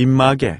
입마개